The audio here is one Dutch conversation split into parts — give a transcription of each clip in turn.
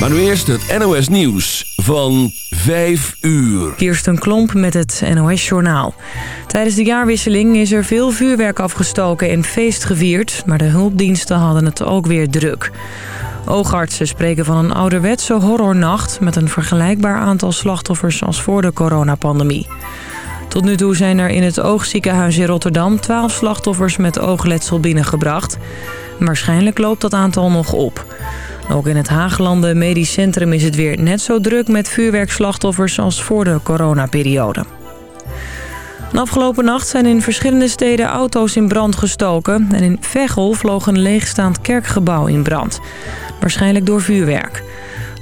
Maar nu eerst het NOS Nieuws van 5 uur. Kirsten Klomp met het NOS Journaal. Tijdens de jaarwisseling is er veel vuurwerk afgestoken en feest gevierd... maar de hulpdiensten hadden het ook weer druk. Oogartsen spreken van een ouderwetse horrornacht... met een vergelijkbaar aantal slachtoffers als voor de coronapandemie. Tot nu toe zijn er in het oogziekenhuis in Rotterdam 12 slachtoffers met oogletsel binnengebracht. Waarschijnlijk loopt dat aantal nog op. Ook in het Haaglanden Medisch Centrum is het weer net zo druk met vuurwerkslachtoffers als voor de coronaperiode. De afgelopen nacht zijn in verschillende steden auto's in brand gestoken... en in Veghel vloog een leegstaand kerkgebouw in brand. Waarschijnlijk door vuurwerk.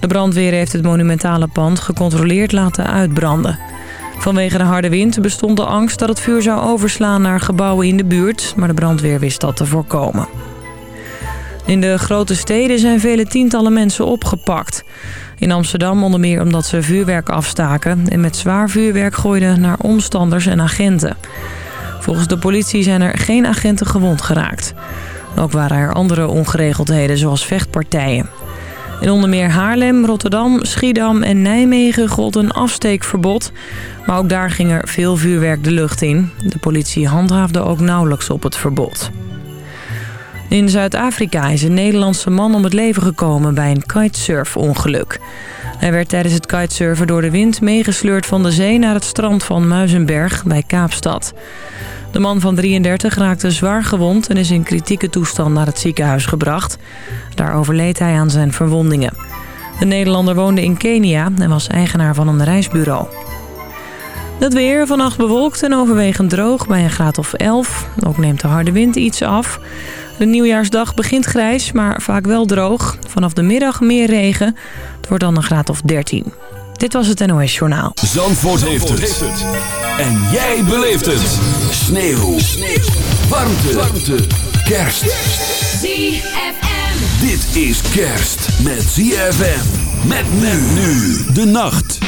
De brandweer heeft het monumentale pand gecontroleerd laten uitbranden. Vanwege de harde wind bestond de angst dat het vuur zou overslaan naar gebouwen in de buurt... maar de brandweer wist dat te voorkomen. In de grote steden zijn vele tientallen mensen opgepakt. In Amsterdam onder meer omdat ze vuurwerk afstaken... en met zwaar vuurwerk gooiden naar omstanders en agenten. Volgens de politie zijn er geen agenten gewond geraakt. Ook waren er andere ongeregeldheden zoals vechtpartijen. In onder meer Haarlem, Rotterdam, Schiedam en Nijmegen gold een afsteekverbod. Maar ook daar ging er veel vuurwerk de lucht in. De politie handhaafde ook nauwelijks op het verbod. In Zuid-Afrika is een Nederlandse man om het leven gekomen bij een kitesurfongeluk. Hij werd tijdens het kitesurfen door de wind meegesleurd van de zee naar het strand van Muizenberg bij Kaapstad. De man van 33 raakte zwaar gewond en is in kritieke toestand naar het ziekenhuis gebracht. Daar overleed hij aan zijn verwondingen. De Nederlander woonde in Kenia en was eigenaar van een reisbureau. Het weer vannacht bewolkt en overwegend droog bij een graad of 11. Ook neemt de harde wind iets af. De nieuwjaarsdag begint grijs, maar vaak wel droog. Vanaf de middag meer regen. Het wordt dan een graad of 13. Dit was het NOS Journaal. Zandvoort, heeft, het. En jij beleeft het. Sneeuw. Sneeuw. Warmte. Warmte. Kerst. ZFM. Dit is kerst met ZFM. Met men nu de nacht.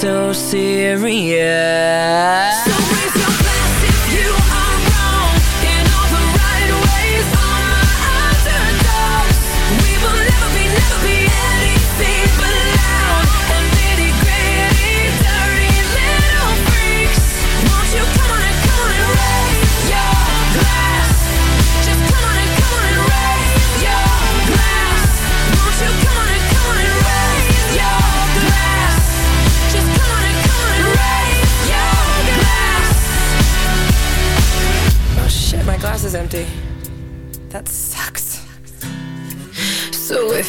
so serious. So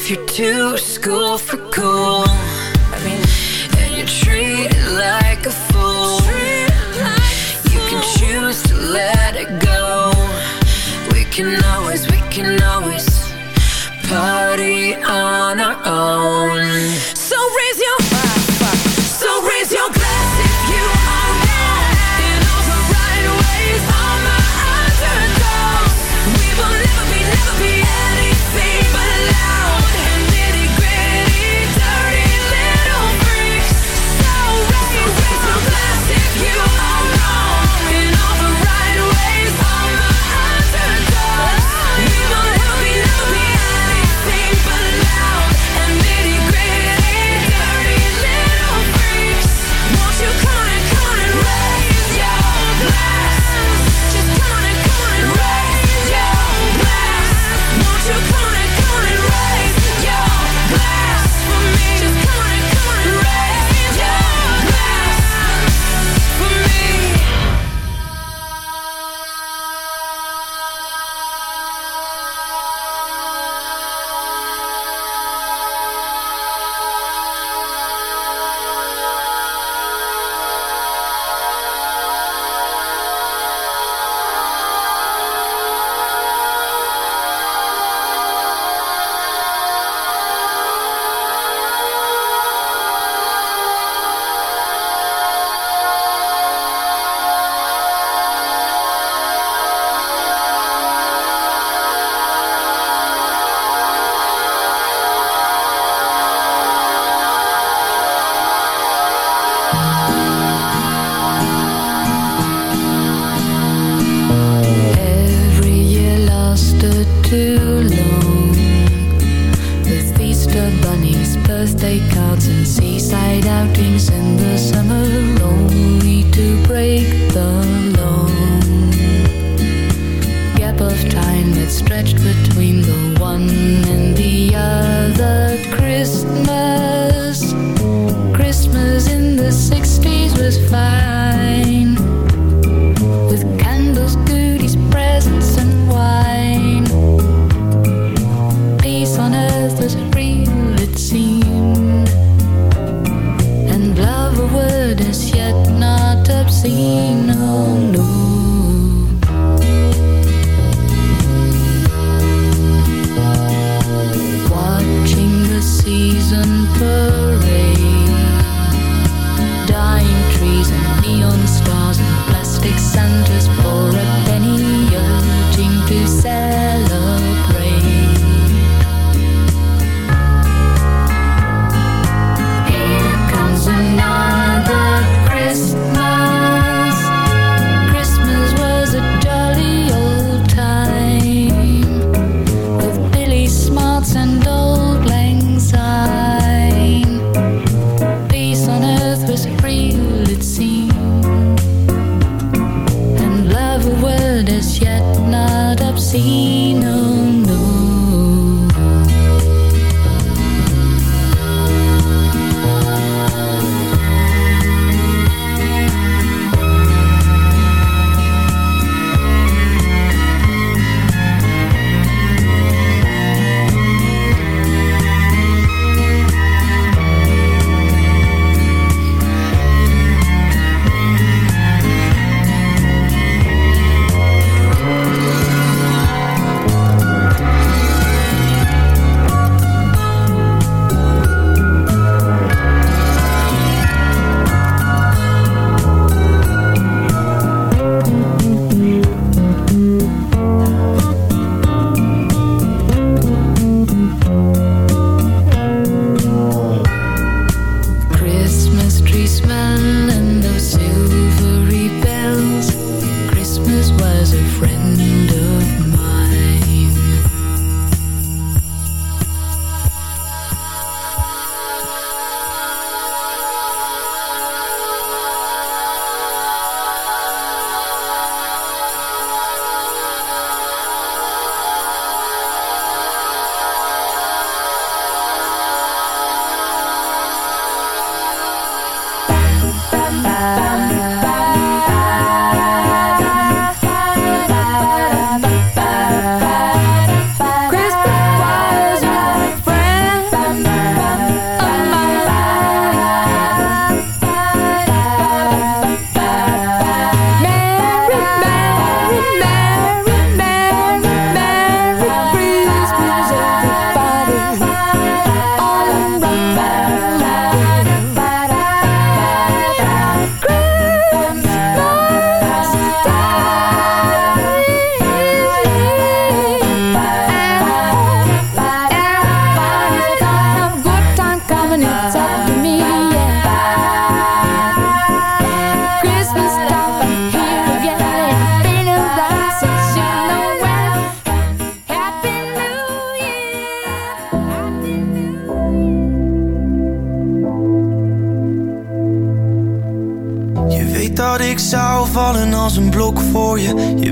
You're too school for cool. And you treat it like a fool. You can choose to let it go. We can always, we can always party on our own.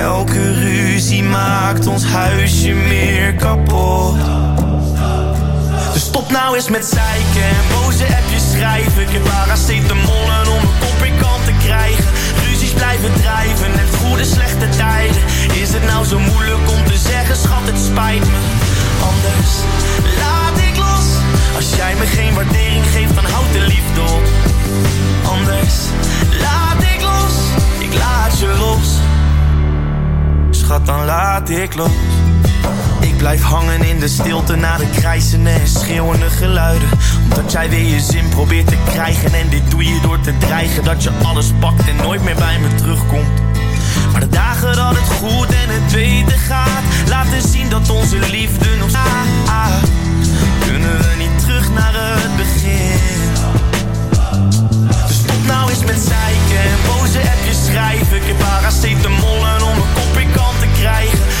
Elke ruzie maakt ons huisje meer kapot. Dus stop nou eens met zeiken en boze appjes schrijven. Ik heb de mollen om een kop in kant te krijgen. Ruzies blijven drijven, net goede slechte tijden. Is het nou zo moeilijk om te zeggen, schat, het spijt me. Anders ik. Ik blijf hangen in de stilte na de krijzende en schreeuwende geluiden. Omdat jij weer je zin probeert te krijgen. En dit doe je door te dreigen dat je alles pakt en nooit meer bij me terugkomt. Maar de dagen dat het goed en het weten gaat, laten zien dat onze liefde nog staat. Kunnen we niet terug naar het begin? Dus stop nou eens met zeiken en boze appjes schrijven. Ik heb de en om een kop in kan te krijgen.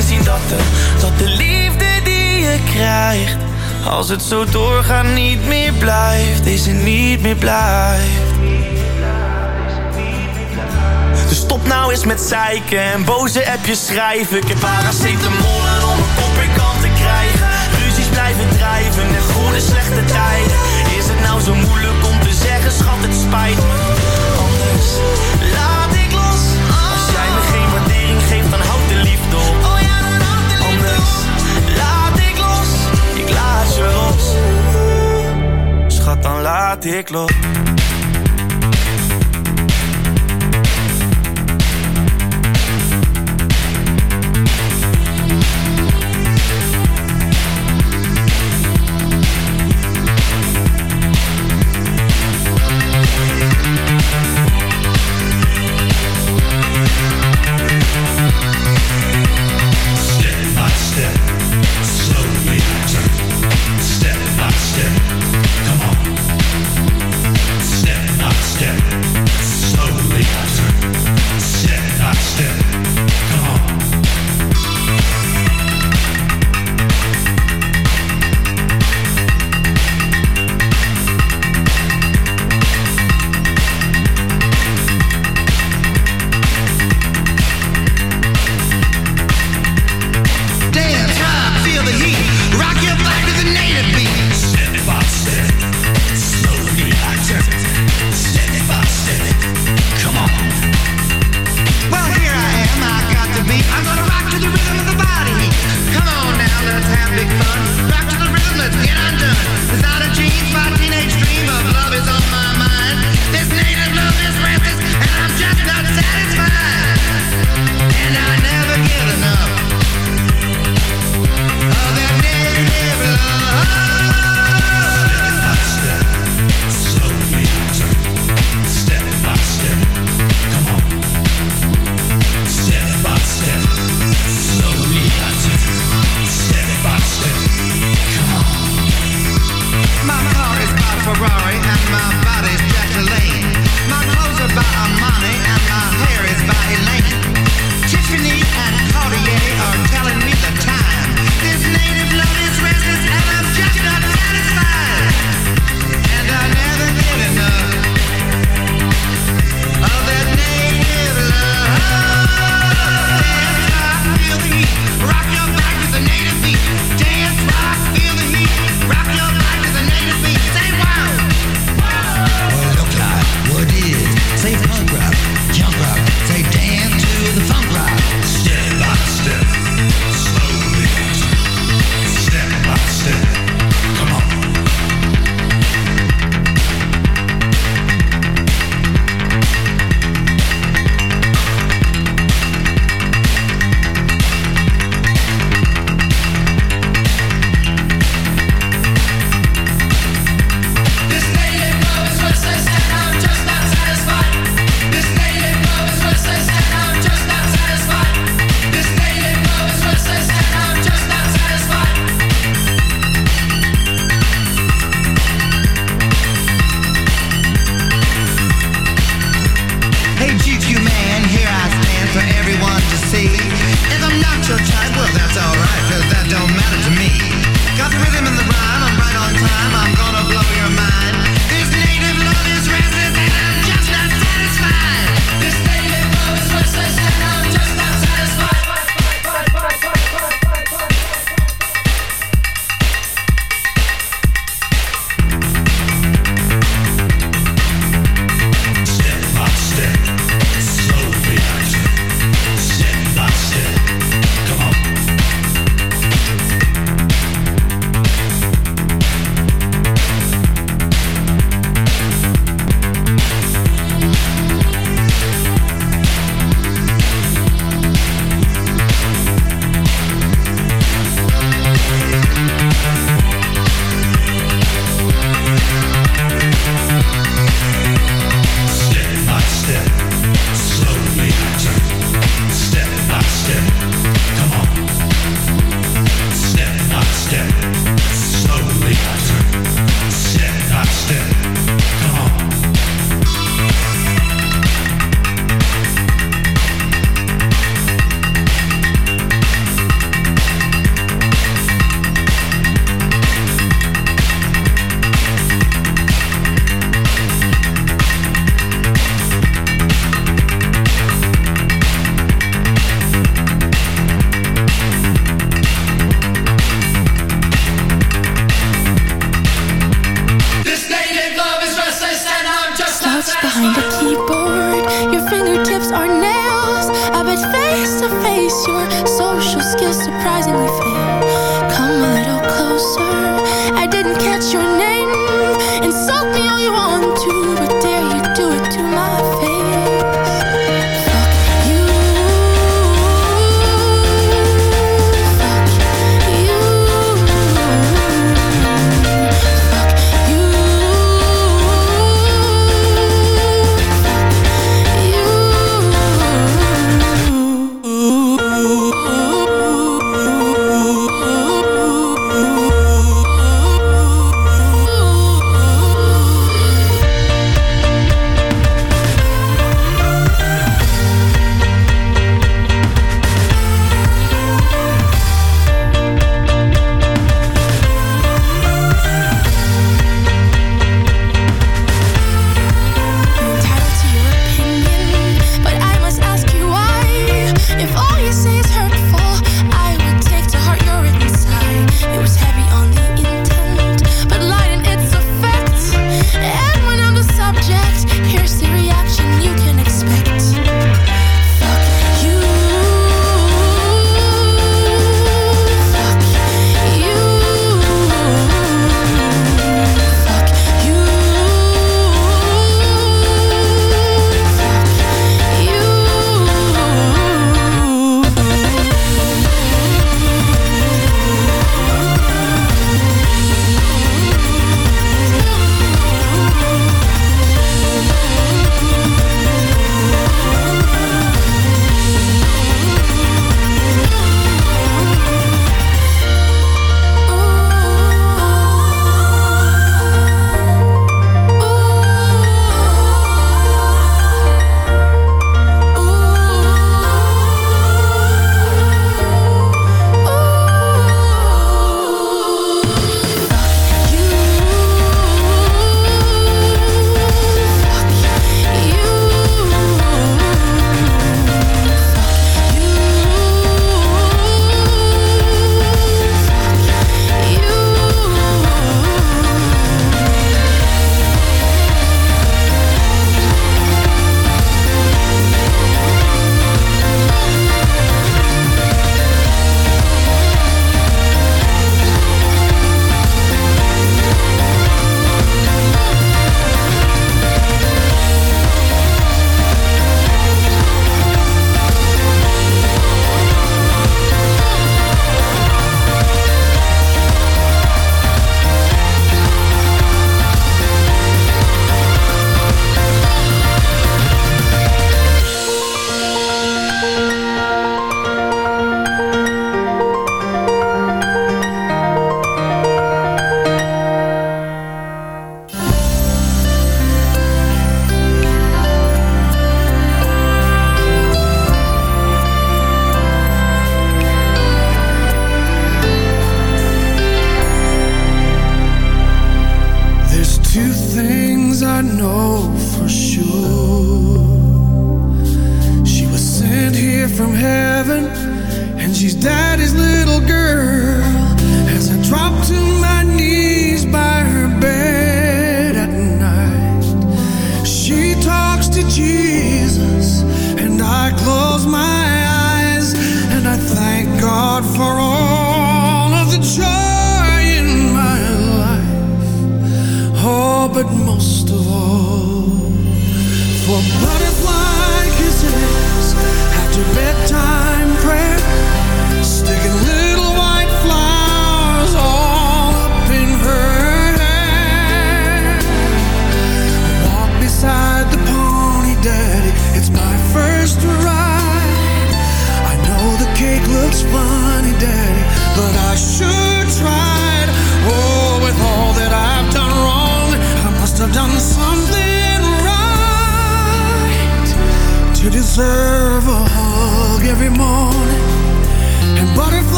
inzien dat de, dat de liefde die je krijgt Als het zo doorgaat niet meer blijft Is Deze niet meer blijft. Dus stop nou eens met zeiken en boze appjes schrijven. Ik heb paracetamol en om een kop kan te krijgen. Ruzies blijven drijven en goede slechte tijden. Is het nou zo moeilijk om te zeggen schat het spijt me? schat, dan laat ik los.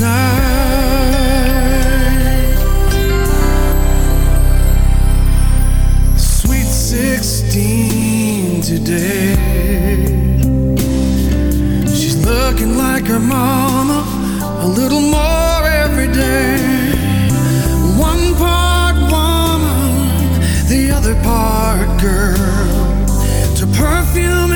night. Sweet 16 today. She's looking like her mama a little more every day. One part woman, the other part girl. To perfume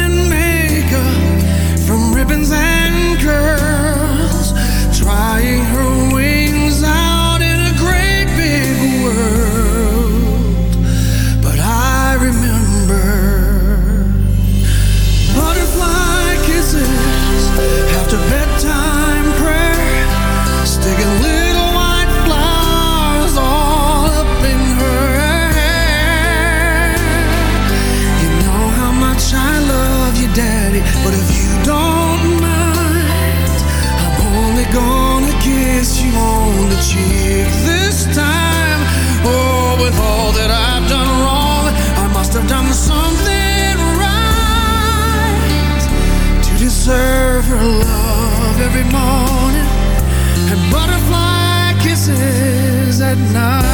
morning and butterfly kisses at night.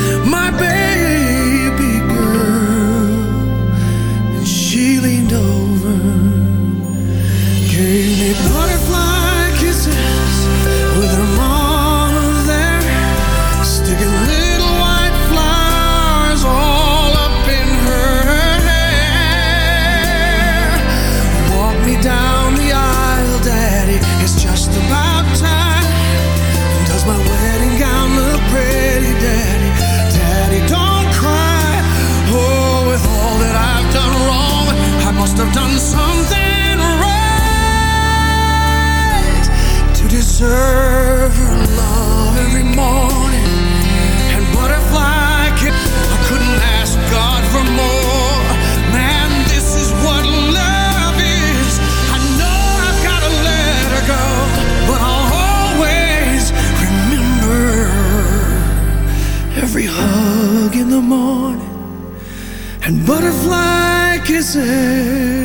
the morning and butterfly kisses.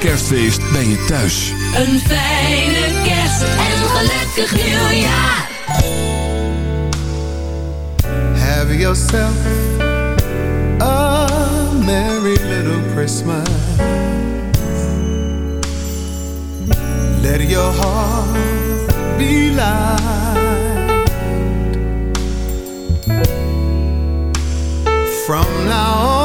Kerstfeest bij je thuis. Een fijne kerst en een gelukkig nieuwjaar. Have yourself a merry little Christmas. Let your heart be light. From now on.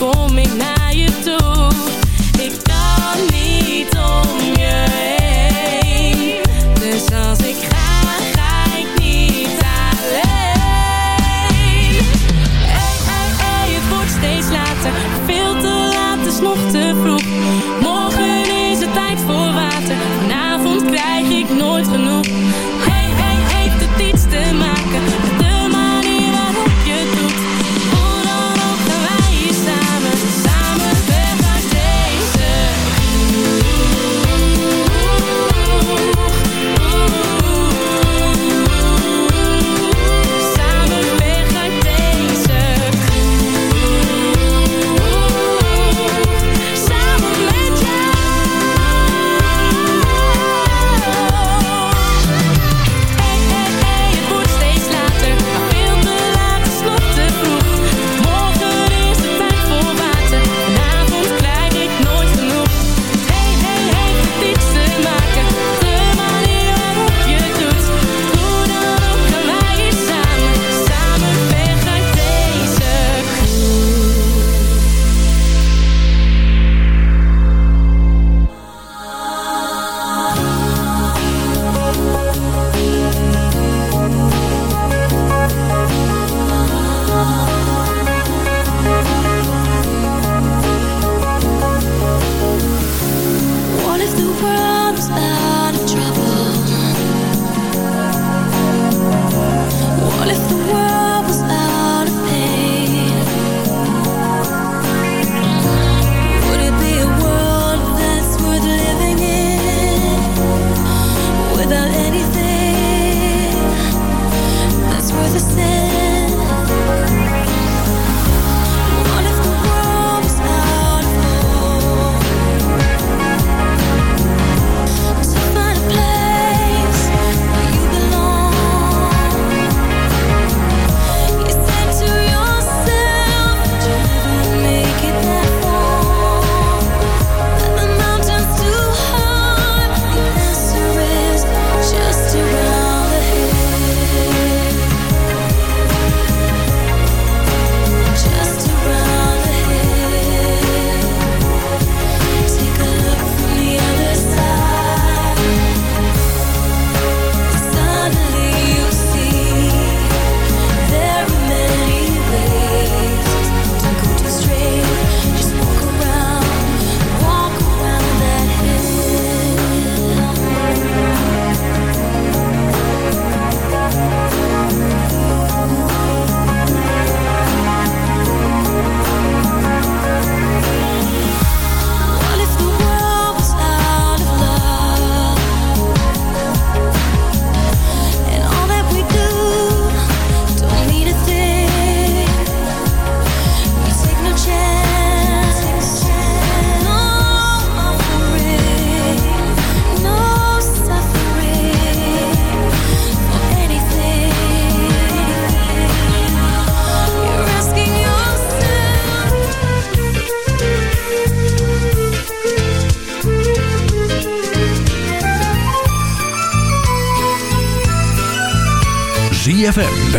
for me now